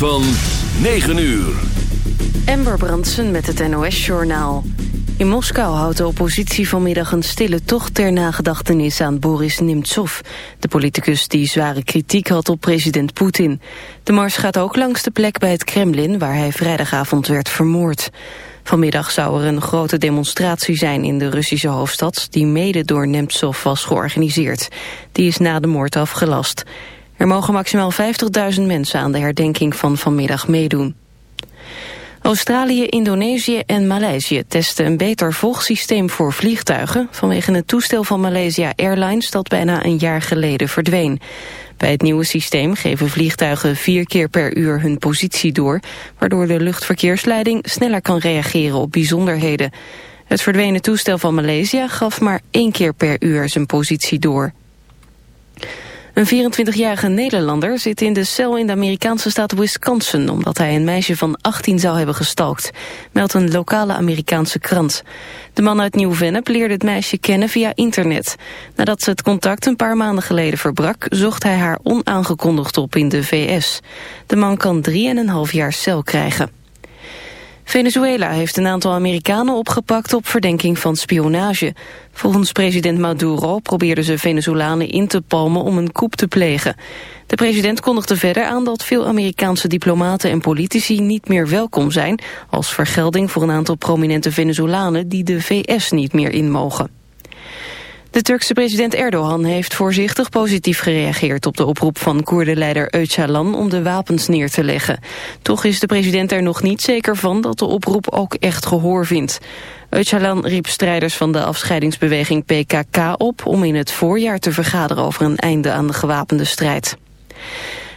van 9 uur. Ember Brandsen met het NOS-journaal. In Moskou houdt de oppositie vanmiddag een stille tocht ter nagedachtenis aan Boris Nemtsov, de politicus die zware kritiek had op president Poetin. De mars gaat ook langs de plek bij het Kremlin, waar hij vrijdagavond werd vermoord. Vanmiddag zou er een grote demonstratie zijn in de Russische hoofdstad... die mede door Nemtsov was georganiseerd. Die is na de moord afgelast. Er mogen maximaal 50.000 mensen aan de herdenking van vanmiddag meedoen. Australië, Indonesië en Maleisië testen een beter volgsysteem voor vliegtuigen... vanwege het toestel van Malaysia Airlines dat bijna een jaar geleden verdween. Bij het nieuwe systeem geven vliegtuigen vier keer per uur hun positie door... waardoor de luchtverkeersleiding sneller kan reageren op bijzonderheden. Het verdwenen toestel van Maleisië gaf maar één keer per uur zijn positie door. Een 24-jarige Nederlander zit in de cel in de Amerikaanse staat Wisconsin... omdat hij een meisje van 18 zou hebben gestalkt, meldt een lokale Amerikaanse krant. De man uit Nieuw-Vennep leerde het meisje kennen via internet. Nadat ze het contact een paar maanden geleden verbrak... zocht hij haar onaangekondigd op in de VS. De man kan 3,5 jaar cel krijgen. Venezuela heeft een aantal Amerikanen opgepakt op verdenking van spionage. Volgens president Maduro probeerden ze Venezolanen in te palmen om een coup te plegen. De president kondigde verder aan dat veel Amerikaanse diplomaten en politici niet meer welkom zijn... als vergelding voor een aantal prominente Venezolanen die de VS niet meer in mogen. De Turkse president Erdogan heeft voorzichtig positief gereageerd op de oproep van Koerdenleider Öcalan om de wapens neer te leggen. Toch is de president er nog niet zeker van dat de oproep ook echt gehoor vindt. Öcalan riep strijders van de afscheidingsbeweging PKK op om in het voorjaar te vergaderen over een einde aan de gewapende strijd.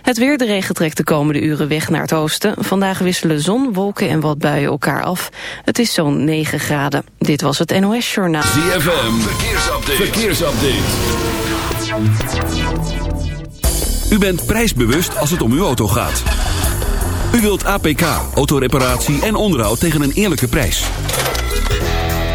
Het weer, de regen trekt de komende uren weg naar het oosten. Vandaag wisselen zon, wolken en wat buien elkaar af. Het is zo'n 9 graden. Dit was het NOS Journaal. ZFM, verkeersupdate. verkeersupdate. U bent prijsbewust als het om uw auto gaat. U wilt APK, autoreparatie en onderhoud tegen een eerlijke prijs.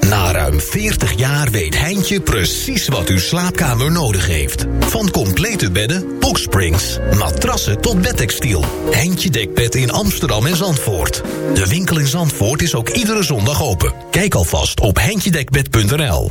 Na ruim 40 jaar weet Heintje precies wat uw slaapkamer nodig heeft. Van complete bedden, boxsprings, matrassen tot bedtextiel. Heintje Dekbed in Amsterdam en Zandvoort. De winkel in Zandvoort is ook iedere zondag open. Kijk alvast op heintjedekbed.nl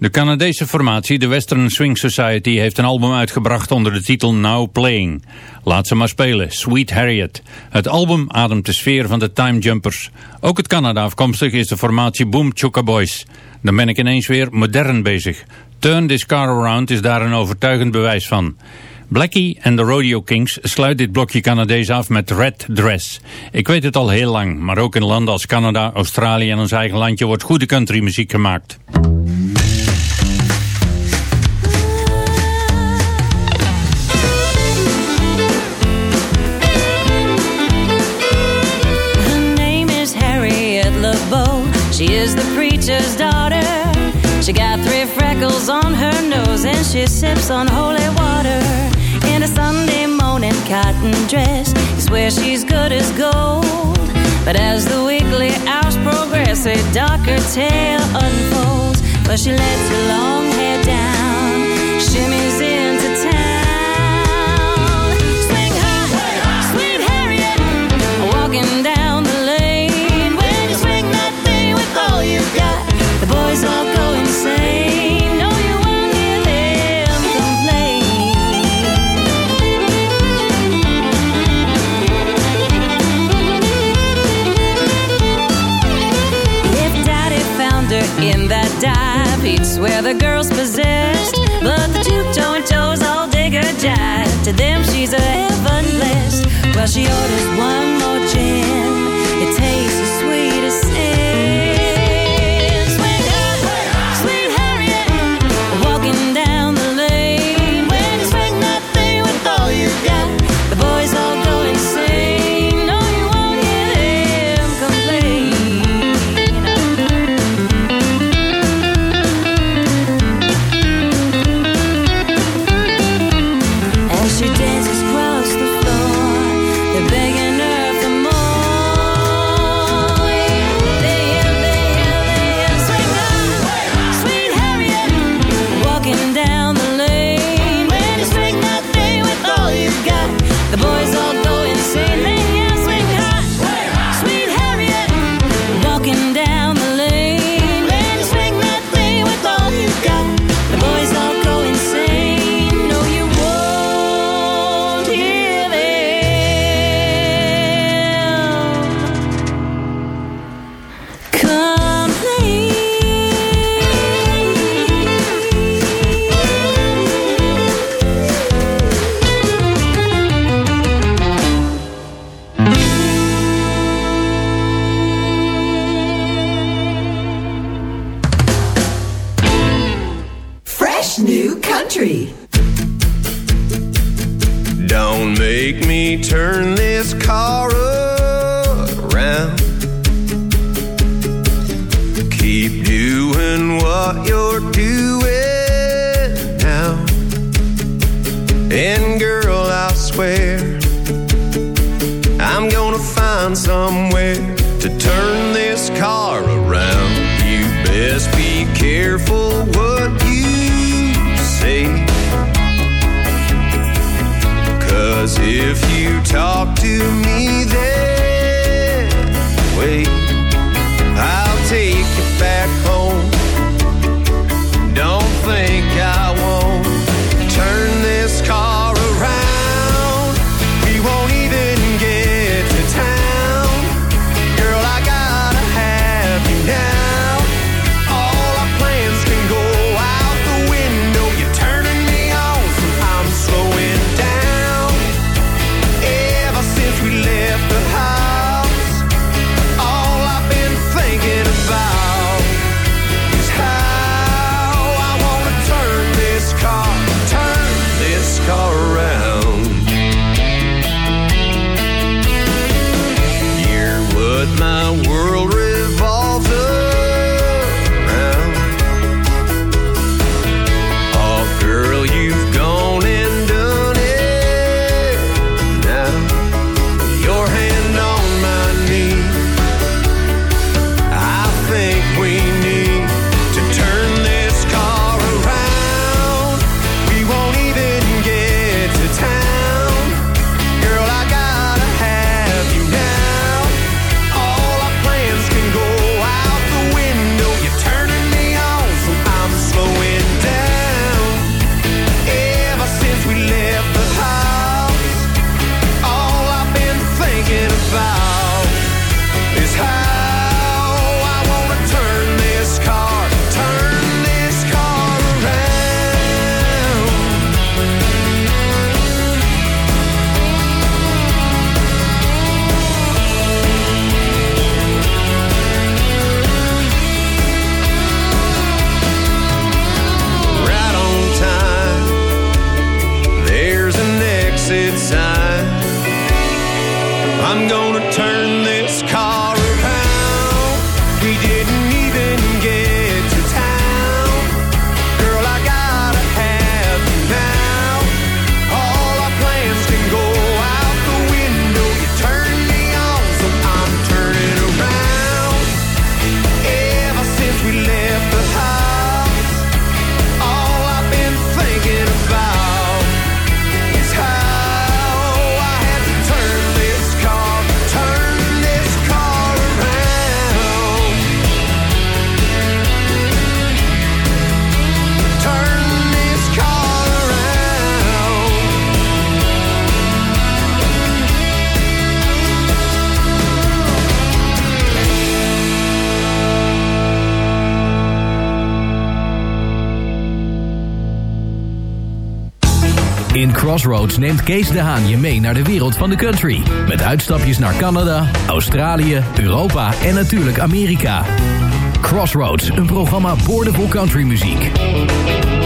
De Canadese formatie, de Western Swing Society, heeft een album uitgebracht onder de titel Now Playing. Laat ze maar spelen, Sweet Harriet. Het album ademt de sfeer van de Time Jumpers. Ook het Canada afkomstig is de formatie Boom Chukka Boys. Dan ben ik ineens weer modern bezig. Turn This Car Around is daar een overtuigend bewijs van. Blackie en de Rodeo Kings sluit dit blokje Canadees af met Red Dress. Ik weet het al heel lang, maar ook in landen als Canada, Australië en ons eigen landje wordt goede countrymuziek gemaakt. freckles on her nose and she sips on holy water. In a Sunday morning cotton dress is where she's good as gold. But as the weekly hours progress, a darker tale unfolds. But she lets her long hair down, shimmies into town. Swing high, sweet Harriet, walking down the lane. When you swing that thing with all you've got, the boys all come. house where the girl's possessed. But the two-toed toes all dig her jive. To them, she's a heaven blessed. Well, she orders one more gin. I'm going Crossroads neemt Kees de Haan je mee naar de wereld van de country. Met uitstapjes naar Canada, Australië, Europa en natuurlijk Amerika. Crossroads, een programma boordevol countrymuziek. Met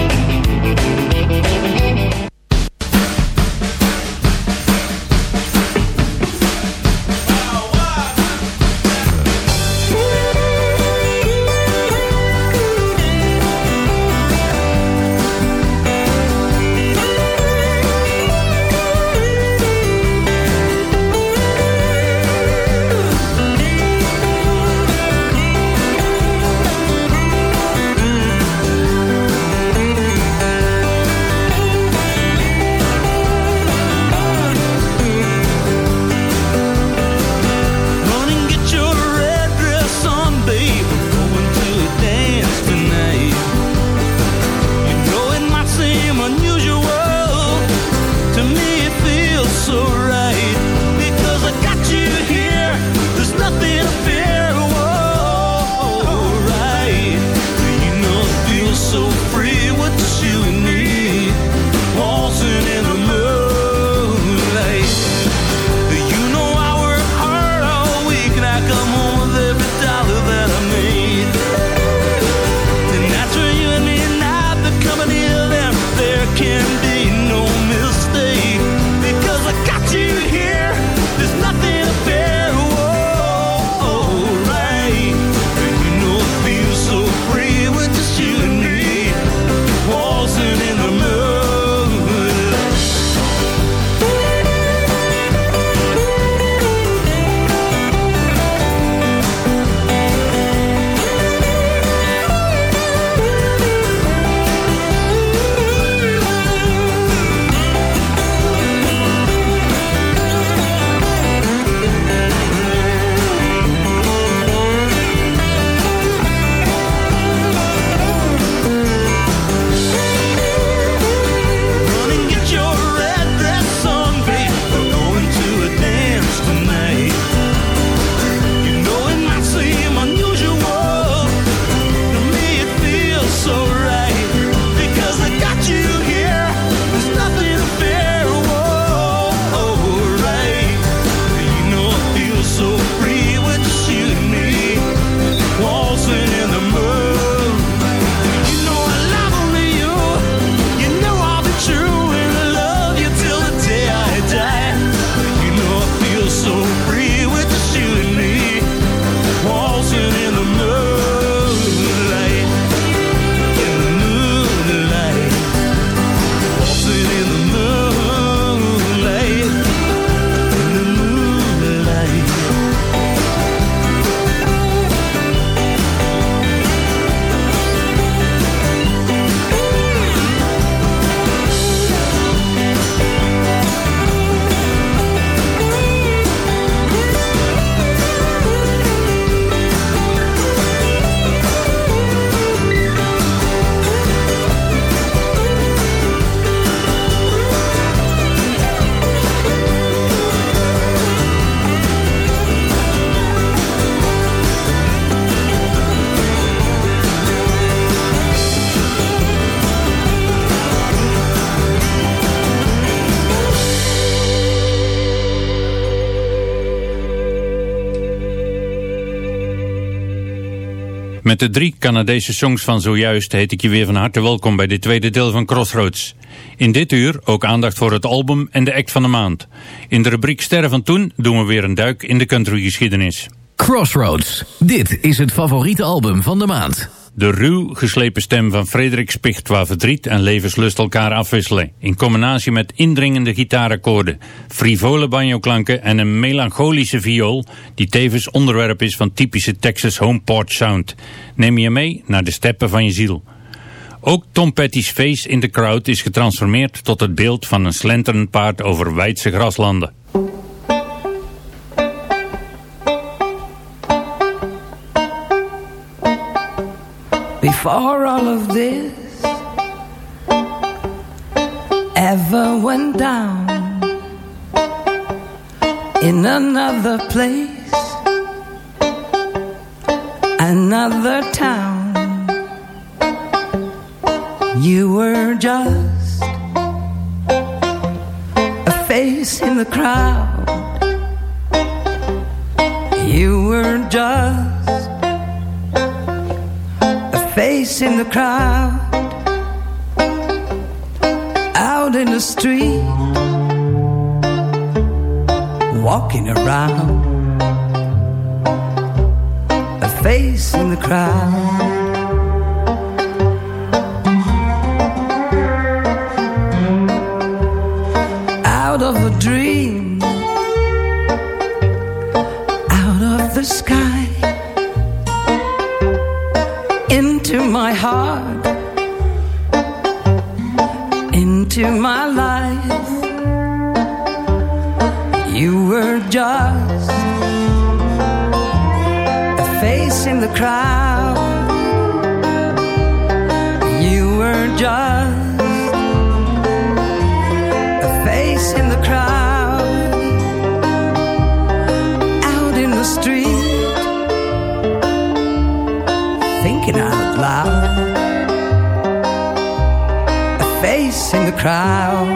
de drie Canadese songs van zojuist heet ik je weer van harte welkom bij dit tweede deel van Crossroads. In dit uur ook aandacht voor het album en de act van de maand. In de rubriek Sterren van Toen doen we weer een duik in de countrygeschiedenis. Crossroads, dit is het favoriete album van de maand. De ruw geslepen stem van Frederik Spicht waar verdriet en levenslust elkaar afwisselen. In combinatie met indringende gitaarakkoorden, frivole banjoklanken en een melancholische viool die tevens onderwerp is van typische Texas home porch sound. Neem je mee naar de steppen van je ziel. Ook Tom Petty's face in the crowd is getransformeerd tot het beeld van een slenterend paard over wijdse graslanden. Before all of this ever went down in another place, another town. You were just a face in the crowd. You were just face in the crowd. Out in the street, walking around. A face in the crowd. out of a dream, heart, into my life. You were just a face in the crowd. cry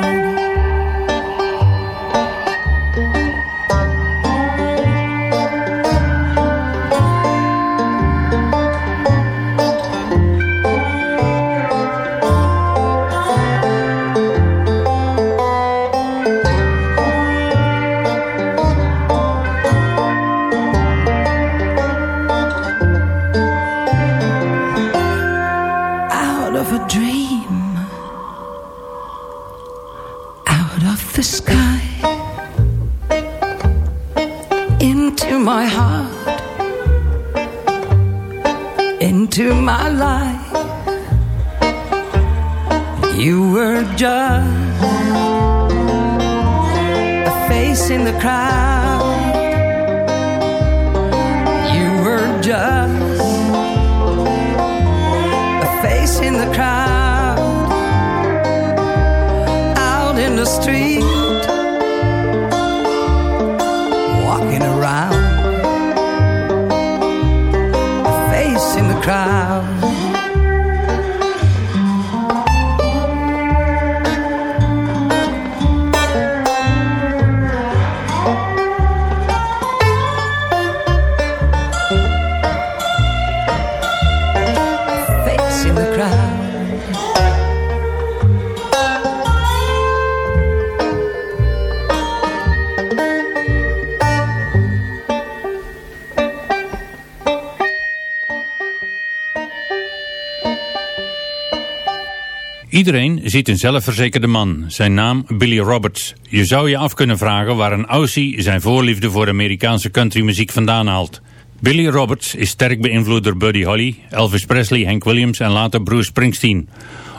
Iedereen ziet een zelfverzekerde man, zijn naam Billy Roberts. Je zou je af kunnen vragen waar een Aussie zijn voorliefde voor Amerikaanse countrymuziek vandaan haalt. Billy Roberts is sterk beïnvloed door Buddy Holly, Elvis Presley, Hank Williams en later Bruce Springsteen.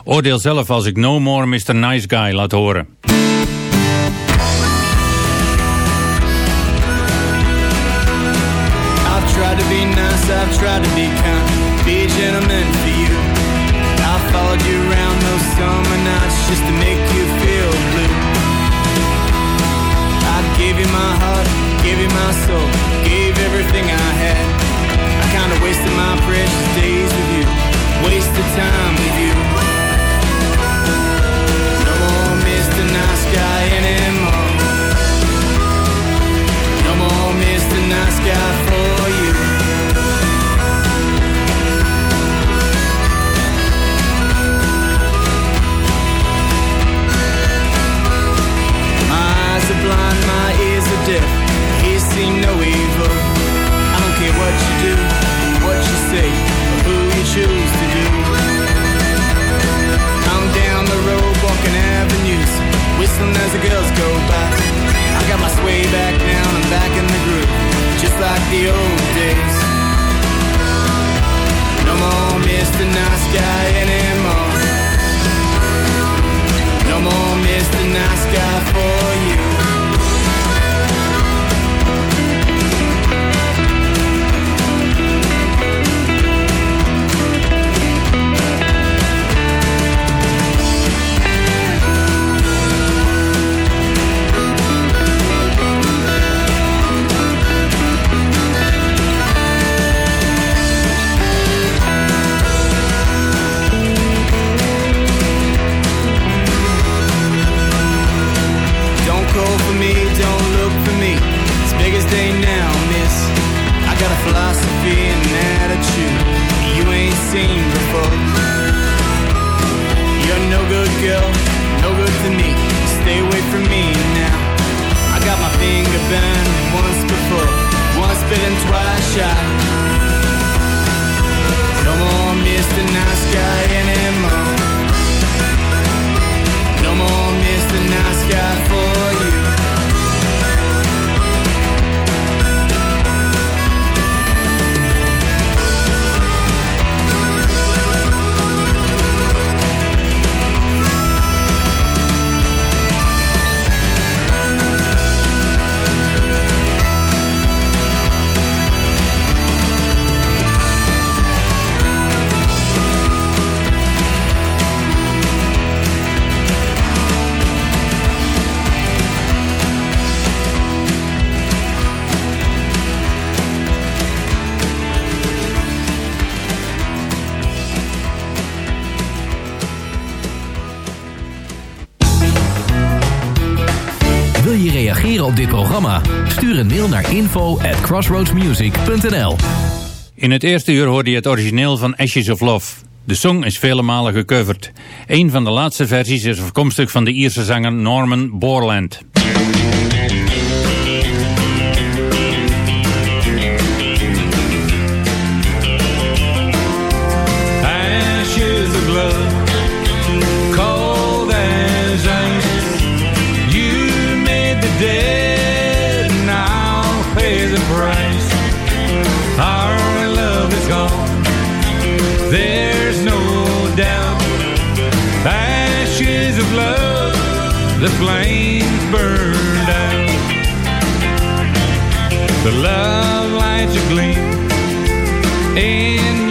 Oordeel zelf als ik No More Mr. Nice Guy laat horen. I've tried to be I've tried to be kind, be just to make you feel blue. I gave you my heart, gave you my soul, gave everything I had. I kinda wasted my precious days with you, wasted time back down and back in the group, just like the old days. No more Mr. Nice Guy anymore. No more Mr. Nice Guy for you. een mail naar info at crossroadsmusic.nl In het eerste uur hoorde je het origineel van Ashes of Love. De song is vele malen gecoverd. Een van de laatste versies is afkomstig van de Ierse zanger Norman Borland. the love lights are gleam in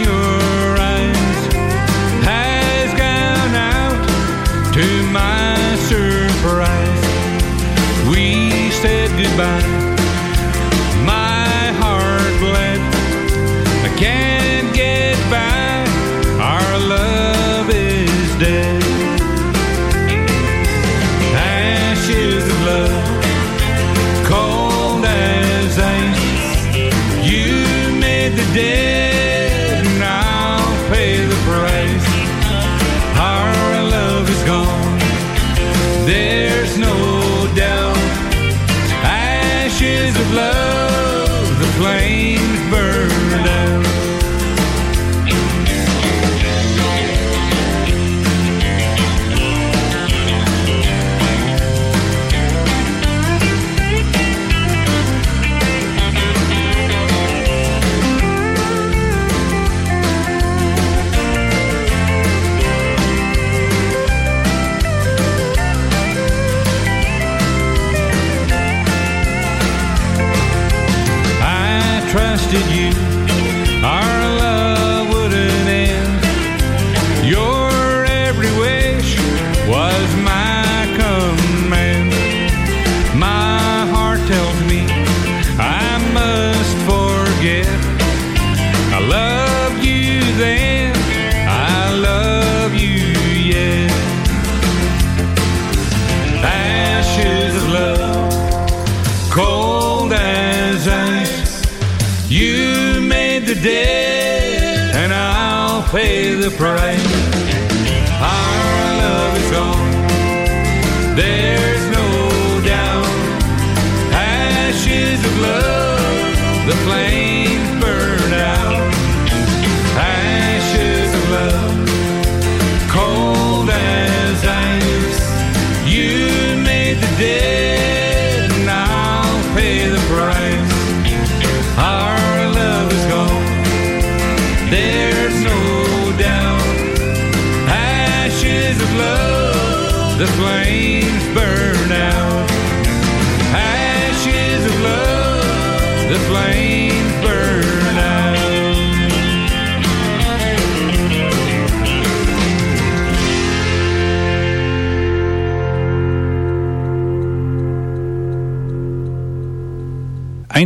surprise.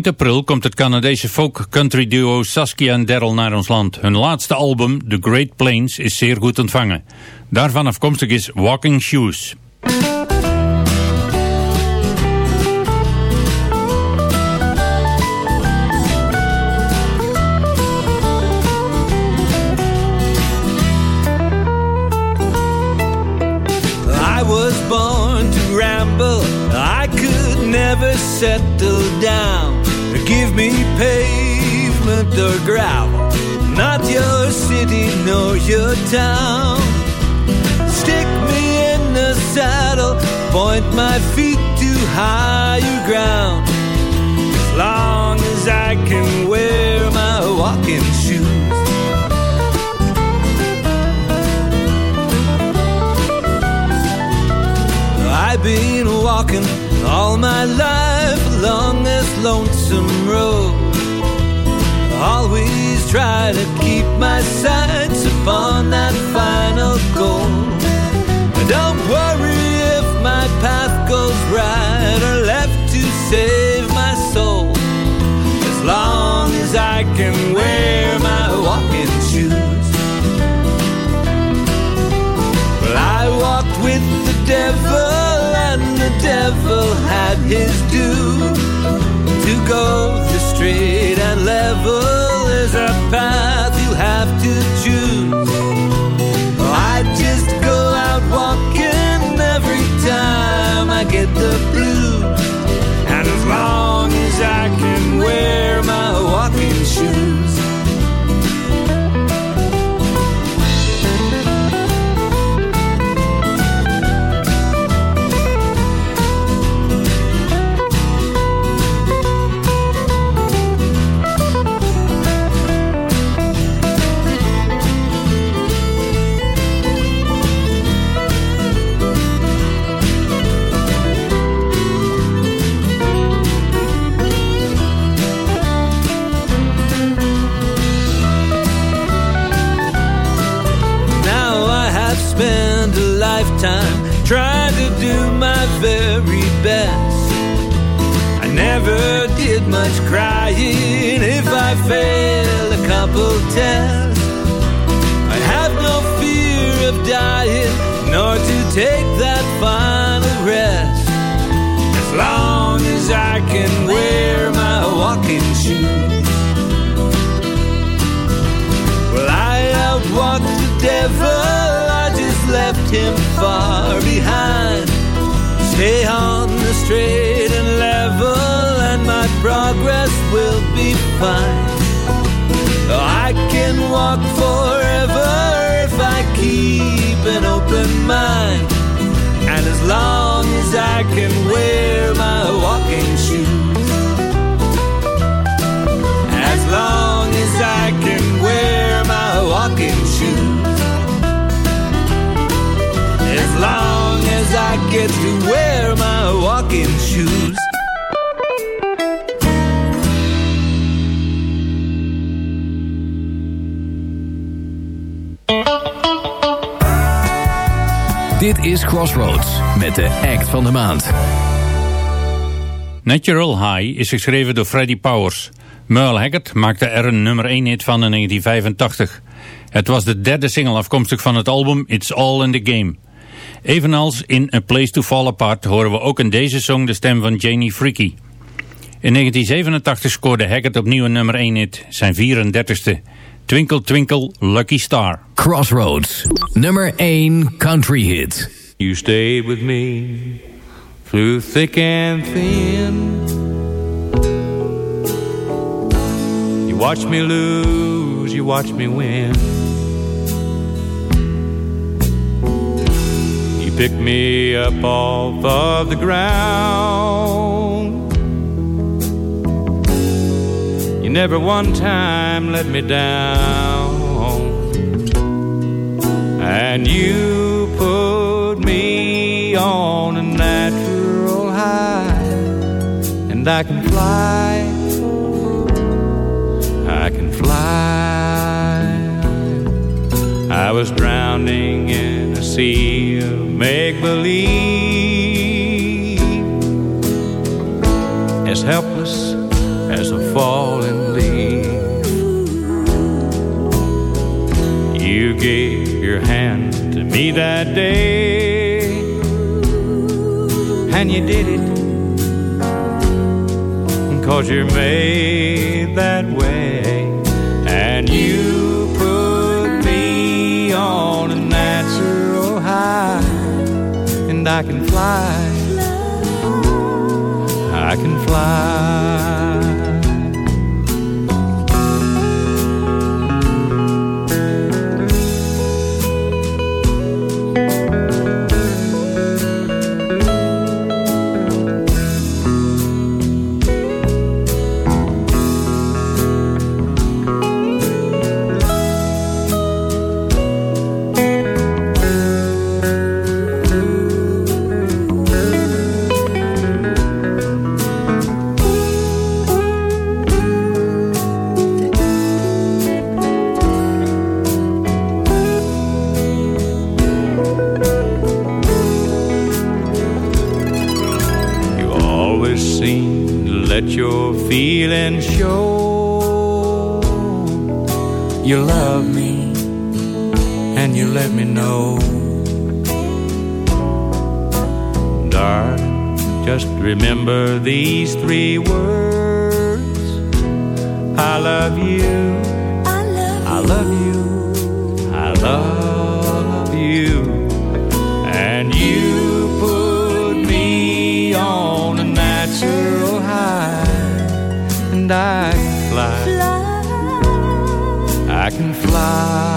Eind april komt het Canadese folk country duo Saskia en Daryl naar ons land. Hun laatste album, The Great Plains, is zeer goed ontvangen. Daarvan afkomstig is Walking Shoes. settle down give me pavement or gravel. Not your city nor your town. Stick me in the saddle, point my feet to higher ground. As long as I can wear my walking shoes. I've been walking all my life along this lonesome road. Always try to keep my sights upon that final goal. Don't worry if my path goes right or left to save my soul. As long as I can wear his due to go take that final rest. As long as I can wear my walking shoes. Well, I outwalked the devil, I just left him far behind. Stay on the straight and level, and my progress will be fine. I can walk forever an open mind. And as long as I can wear my walking shoes. As long as I can wear my walking shoes. As long as I get Is Crossroads met de act van de maand. Natural High is geschreven door Freddie Powers. Merle Haggard maakte er een nummer 1 hit van in 1985. Het was de derde single afkomstig van het album It's All in the Game. Evenals in A Place to Fall Apart horen we ook in deze song de stem van Janie Freaky. In 1987 scoorde Haggard opnieuw een nummer 1 hit, zijn 34ste. Twinkle Twinkle Lucky Star. Crossroads, nummer 1 country hit. You stayed with me through thick and thin. You watched me lose, you watched me win. You picked me up off of the ground. Never one time let me down. And you put me on a natural high. And I can fly. I can fly. I was drowning in a sea of make believe. As helpless as a fallen that day, and you did it cause you're made that way, and you put me on a natural high, and I can fly. I can fly. Me know. Darling, just remember these three words. I love you. I love you. I love you. And you put me on a natural high. And I can fly. I can fly.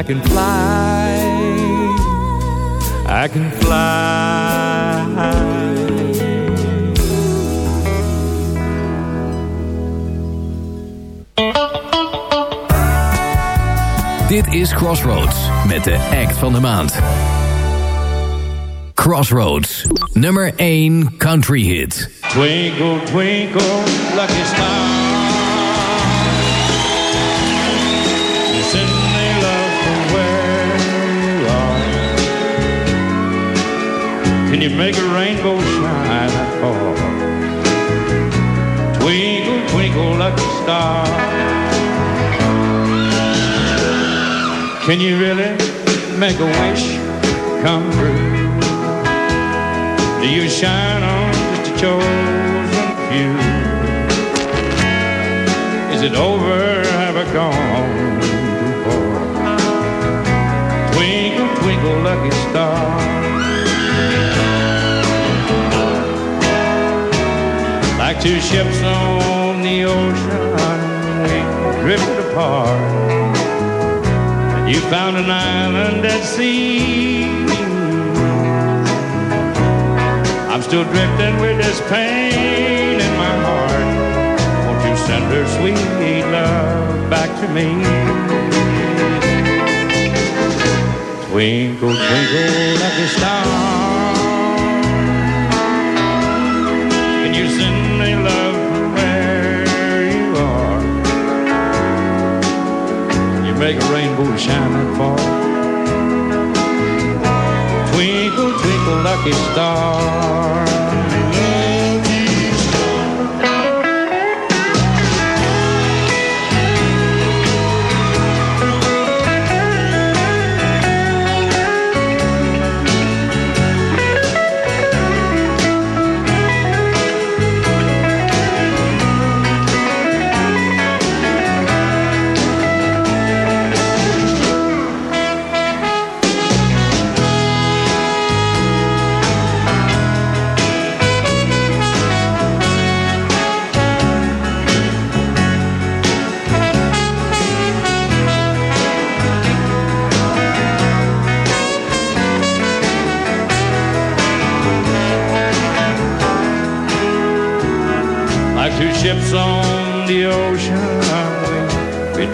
I can fly. I can fly. Dit is Crossroads met de act van de maand. Crossroads, nummer 1 country hit. Twinkle, twinkle, lucky star. Can you make a rainbow shine far? Twinkle, twinkle, lucky star. Can you really make a wish come true? Do you shine on just a chosen few? Is it over? Have I gone two ships on the ocean, drifted apart. You found an island at sea. I'm still drifting with this pain in my heart. Won't you send her sweet love back to me? Twinkle, twinkle, lucky star. Can you send Make a rainbow shine that far. Twinkle, twinkle, lucky star.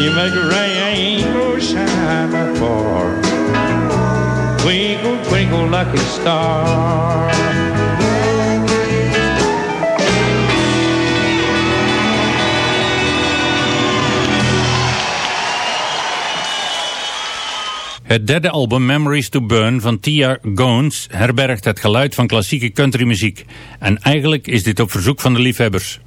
You make a like a star Het derde album Memories to Burn van Tia Gones herbergt het geluid van klassieke countrymuziek. En eigenlijk is dit op verzoek van de liefhebbers.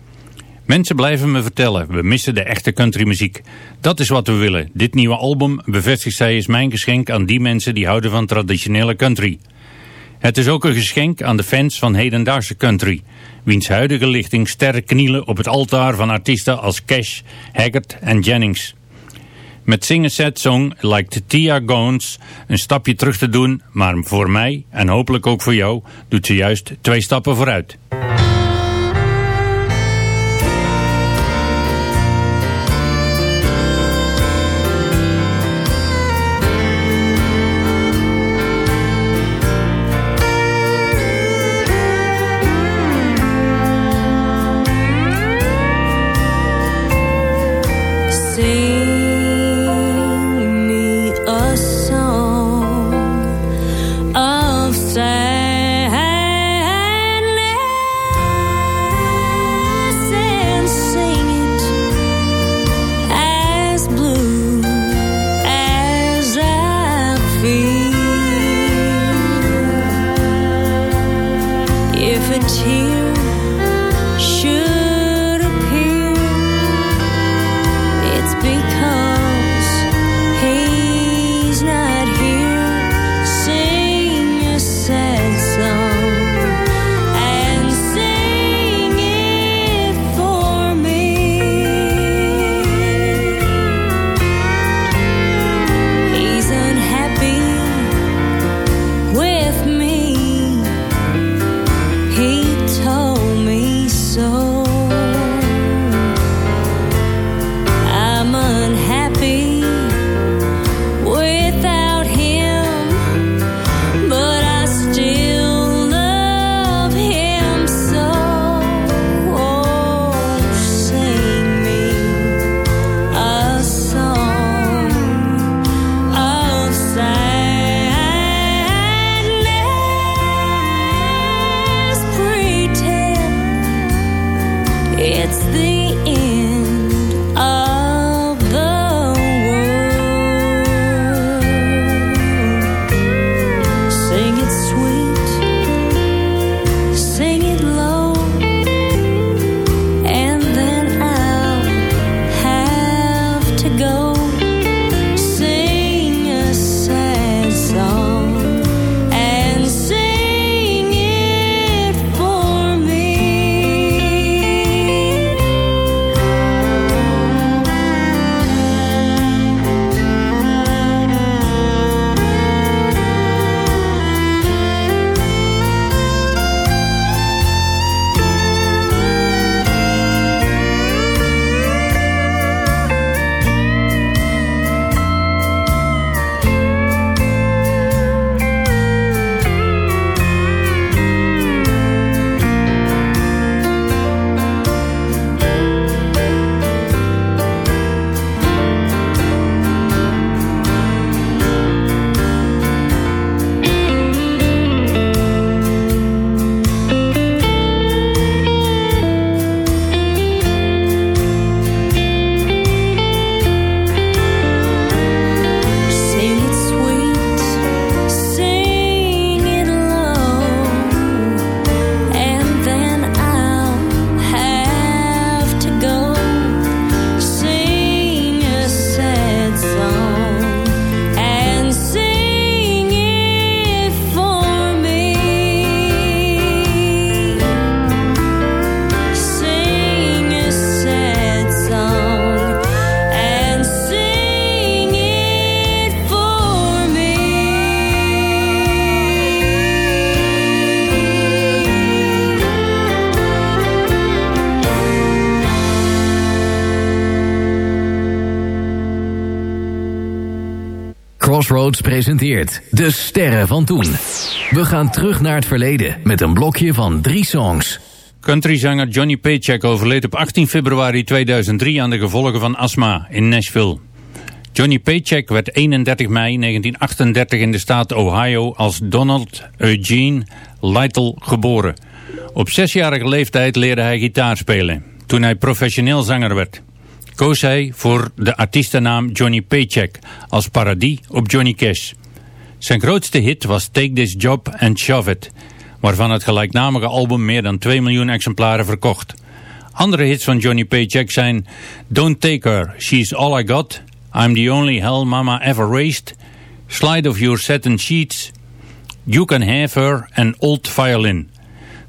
Mensen blijven me vertellen, we missen de echte countrymuziek. Dat is wat we willen. Dit nieuwe album, bevestigt zij, is mijn geschenk aan die mensen die houden van traditionele country. Het is ook een geschenk aan de fans van hedendaagse country, wiens huidige lichting sterk knielen op het altaar van artiesten als Cash, Haggard en Jennings. Met a Sad Song lijkt Tia Gones een stapje terug te doen, maar voor mij, en hopelijk ook voor jou, doet ze juist twee stappen vooruit. Presenteert De Sterren van Toen. We gaan terug naar het verleden met een blokje van drie songs. Countryzanger Johnny Paycheck overleed op 18 februari 2003 aan de gevolgen van astma in Nashville. Johnny Paycheck werd 31 mei 1938 in de staat Ohio als Donald Eugene Lytle geboren. Op zesjarige leeftijd leerde hij gitaar spelen, toen hij professioneel zanger werd. Koos hij voor de artiestennaam Johnny Paycheck als parodie op Johnny Cash. Zijn grootste hit was Take This Job and Shove It, waarvan het gelijknamige album meer dan 2 miljoen exemplaren verkocht. Andere hits van Johnny Paycheck zijn Don't Take Her, She's All I Got, I'm the Only Hell Mama Ever Raised, Slide of Your Satin Sheets, You Can Have Her en Old Violin.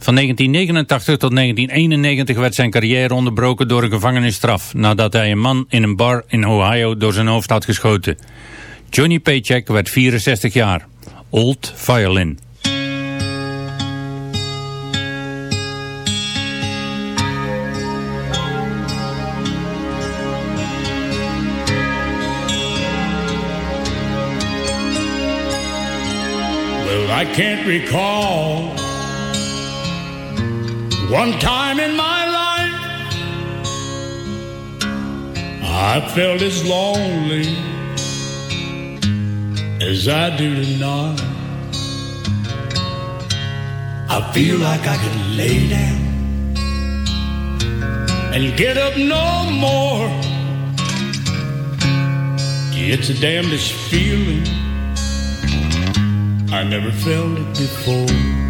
Van 1989 tot 1991 werd zijn carrière onderbroken door een gevangenisstraf nadat hij een man in een bar in Ohio door zijn hoofd had geschoten. Johnny Paycheck werd 64 jaar. Old Violin. Well, I can't recall one time in my life I felt as lonely as I do tonight. I feel like I could lay down and get up no more. It's the damnedest feeling. I never felt it before.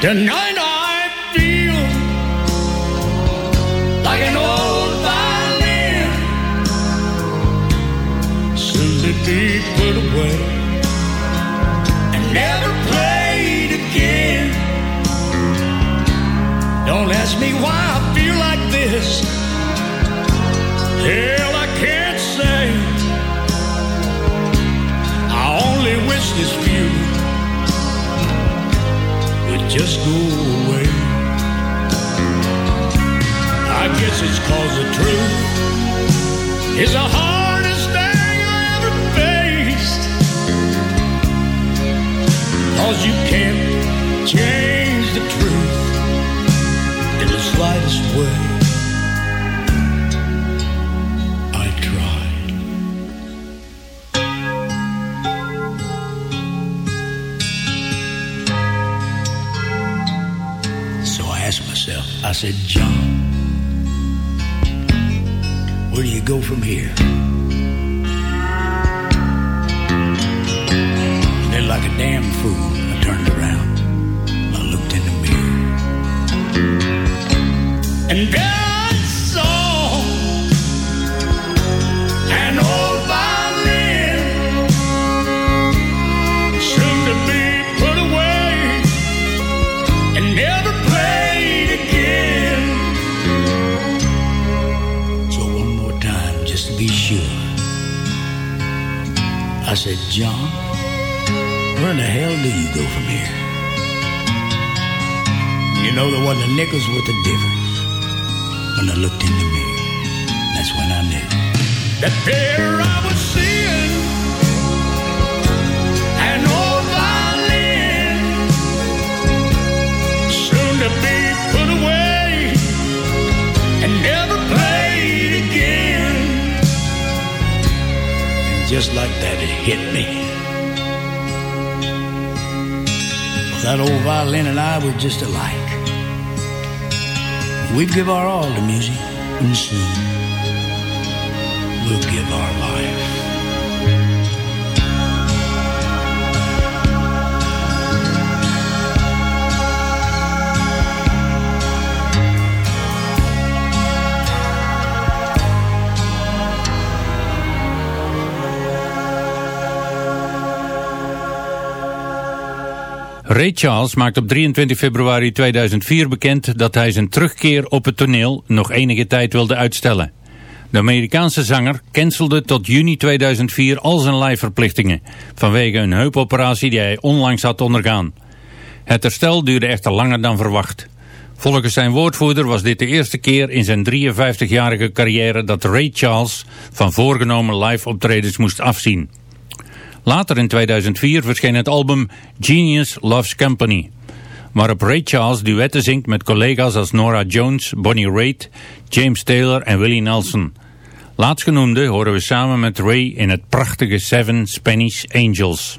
Tonight I feel like an old violin, soon to be put away and never played again. Don't ask me why I feel like this. Hell, I can't say. I only wish this would just go away. I guess it's cause the truth is the hardest thing I ever faced. Cause you can't change the truth in the slightest way. Said, John, where do you go from here? And then, like a damn fool, I turned around. Where in the hell do you go from here? You know there wasn't a nickel's worth of difference when I looked in the mirror. That's when I knew that there I was seeing an old violin soon to be put away and never played again. And just like that, it hit me. That old violin and I were just alike. We'd give our all to music, and soon we'll give our life. Ray Charles maakt op 23 februari 2004 bekend dat hij zijn terugkeer op het toneel nog enige tijd wilde uitstellen. De Amerikaanse zanger cancelde tot juni 2004 al zijn live-verplichtingen vanwege een heupoperatie die hij onlangs had ondergaan. Het herstel duurde echter langer dan verwacht. Volgens zijn woordvoerder was dit de eerste keer in zijn 53-jarige carrière dat Ray Charles van voorgenomen live optredens moest afzien. Later in 2004 verscheen het album Genius Loves Company, waarop Ray Charles duetten zingt met collega's als Nora Jones, Bonnie Raitt, James Taylor en Willie Nelson. Laatstgenoemde horen we samen met Ray in het prachtige Seven Spanish Angels.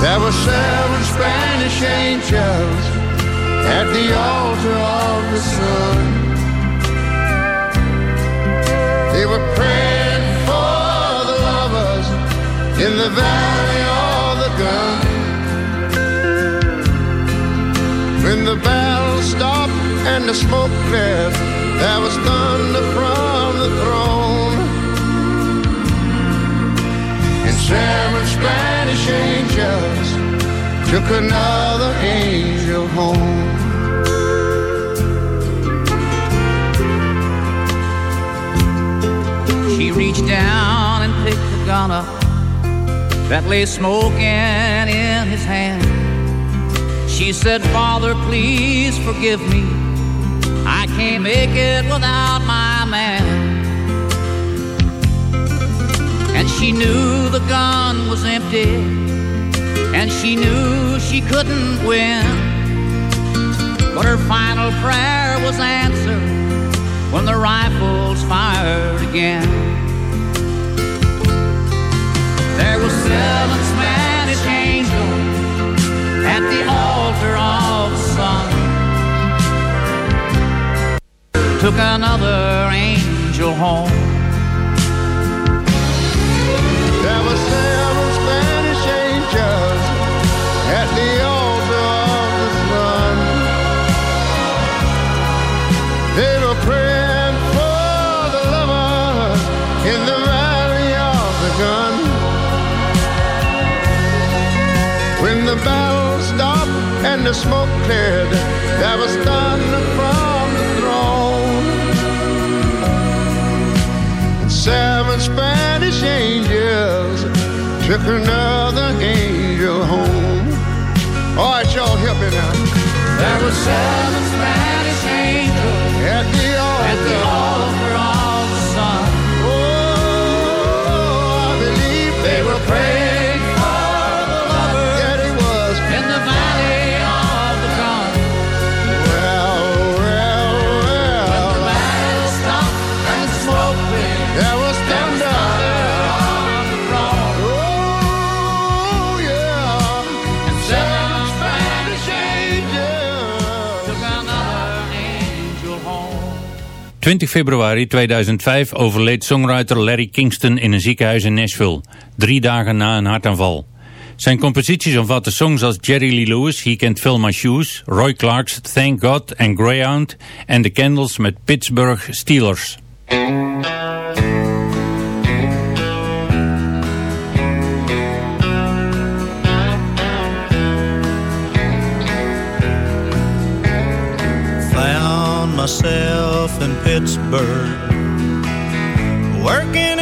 There were seven Spanish angels at the altar of the sun. They were praying for the lovers in the valley of the gun. When the battle stopped and the smoke cleared, there was thunder took another angel home. She reached down and picked the gun up that lay smoking in his hand. She said, Father, please forgive me. I can't make it without my man. And she knew the gun was empty, and she knew she couldn't win. But her final prayer was answered when the rifles fired again. There were seven Spanish angels at the altar of the sun. Took another angel home. At the altar of the sun. They were praying for the lovers in the valley of the gun. When the battle stopped and the smoke cleared, there was thunder from the throne. And seven Spanish angels took another. All right, y'all, help me now. There were seven 20 februari 2005 overleed songwriter Larry Kingston in een ziekenhuis in Nashville, drie dagen na een hartaanval. Zijn composities omvatten songs als Jerry Lee Lewis, He Can't Fill My Shoes, Roy Clark's Thank God en Greyhound en The Candles met Pittsburgh Steelers. Myself in Pittsburgh, working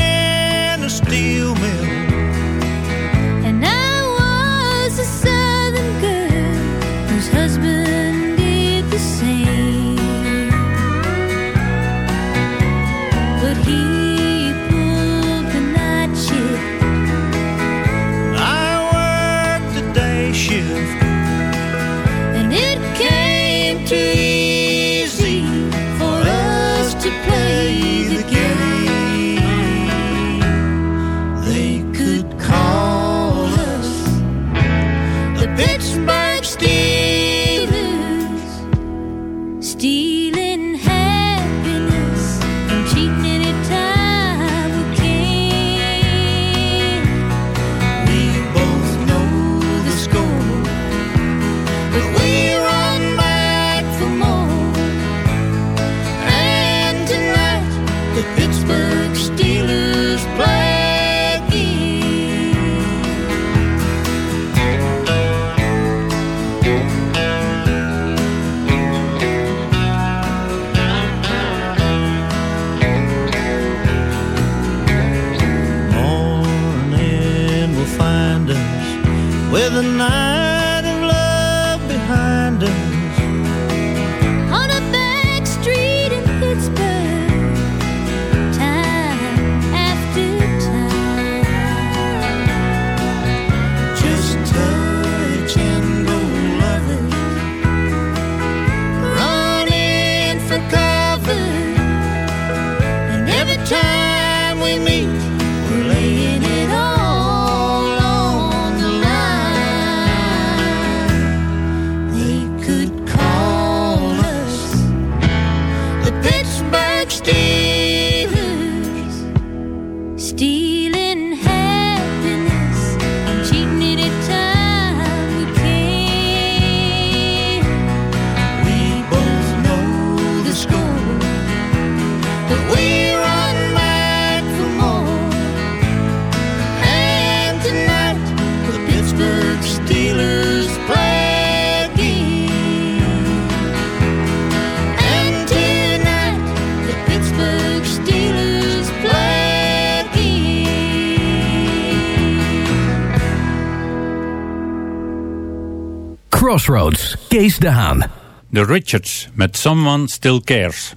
Crossroads, Kees de Haan. The Richards met Someone Still Cares.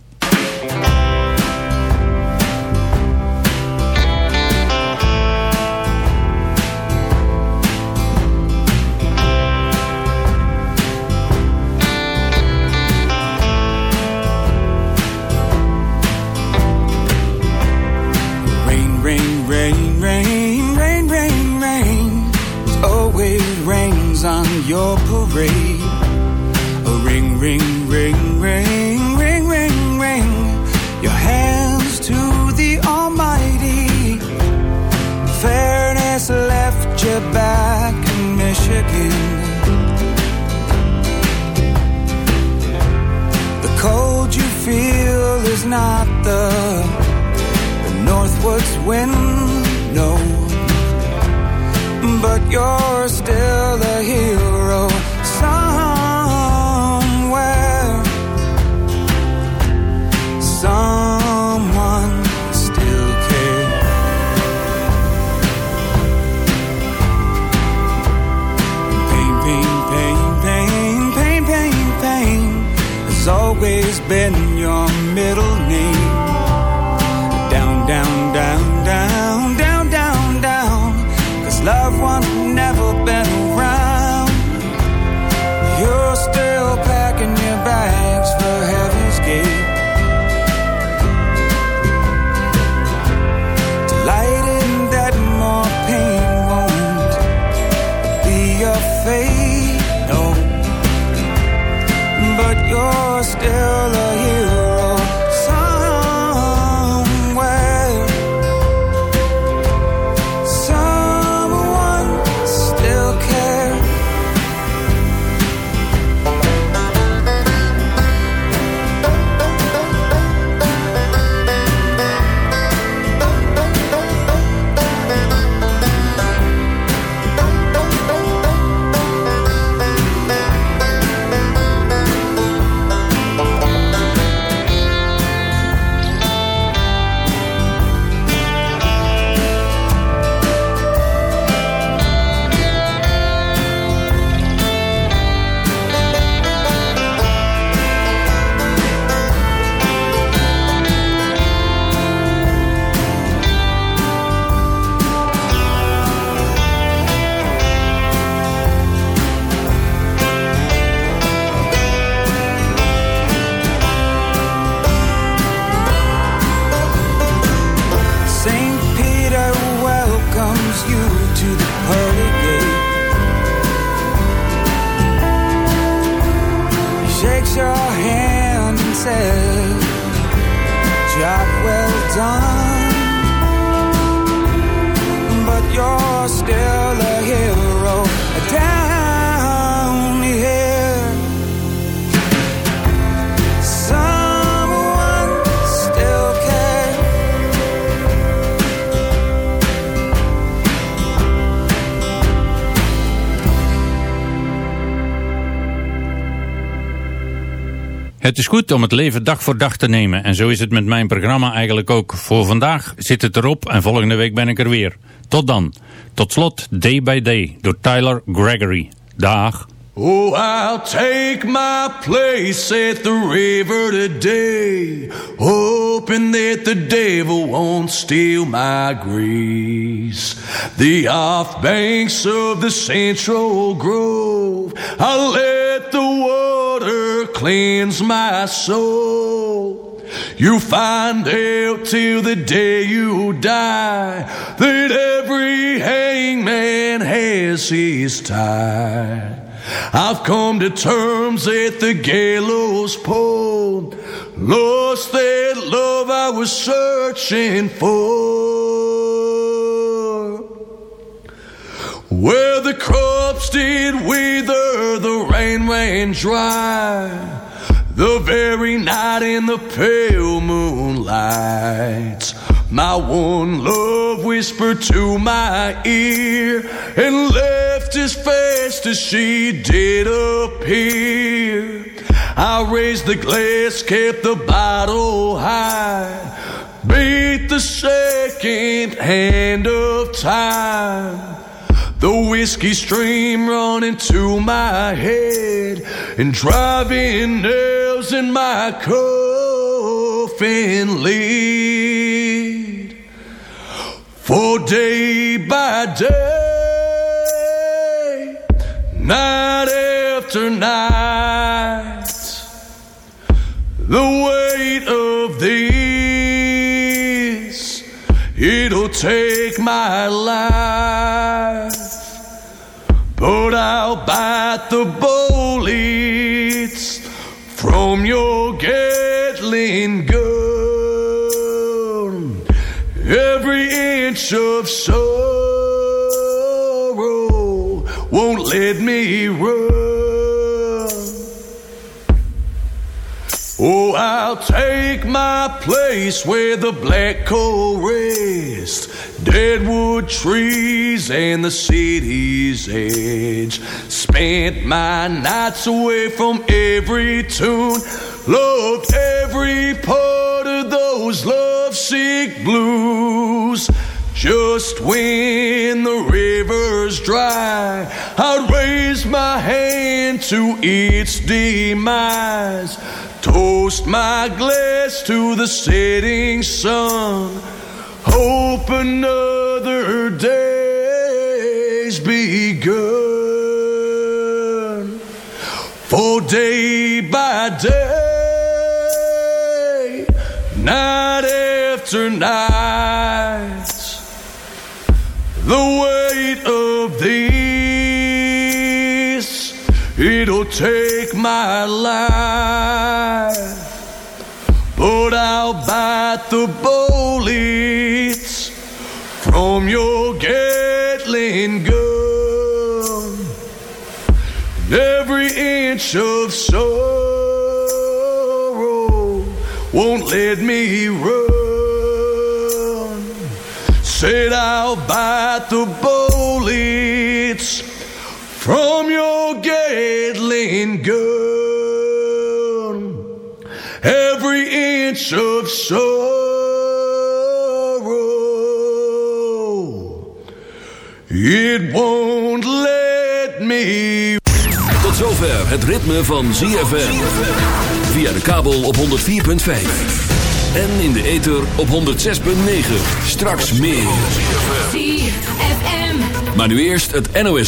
Is goed om het leven dag voor dag te nemen en zo is het met mijn programma eigenlijk ook. Voor vandaag zit het erop en volgende week ben ik er weer. Tot dan. Tot slot Day by Day door Tyler Gregory. Dag. Oh, I'll take my place at the river today, hoping that the devil won't steal my grace. The off banks of the Central Grove, I'll let the water cleanse my soul. You find out till the day you die that every hangman has his tie. I've come to terms at the gallows pole, lost that love I was searching for. Where the crops did wither, the rain ran dry. The very night in the pale moonlight, my one love whispered to my ear and left as fast as she did appear. I raised the glass, kept the bottle high, beat the second hand of time. The whiskey stream running to my head and driving nails in my coffin lid. For day by day, night after night, the weight of this, it'll take my life. But I'll bite the bullets from your Gatling gun. Every inch of sorrow won't let me run. Oh, I'll take my place where the black coal rests, deadwood trees and the city's edge. Spent my nights away from every tune, loved every part of those lovesick blues. Just when the river's dry, I'd raise my hand to its demise. Toast my glass to the setting sun. Hope another day's begun. For day by day, night after night, the take my life. But I'll bite the bullets from your Gatling gun. Every inch of sorrow won't let me run. Said I'll bite the bullets Every inch of sorrow, it won't let me. Tot zover het ritme van ZFM. Via de kabel op 104.5. En in de ether op 106.9. Straks meer. ZFM. Maar nu eerst het NOS.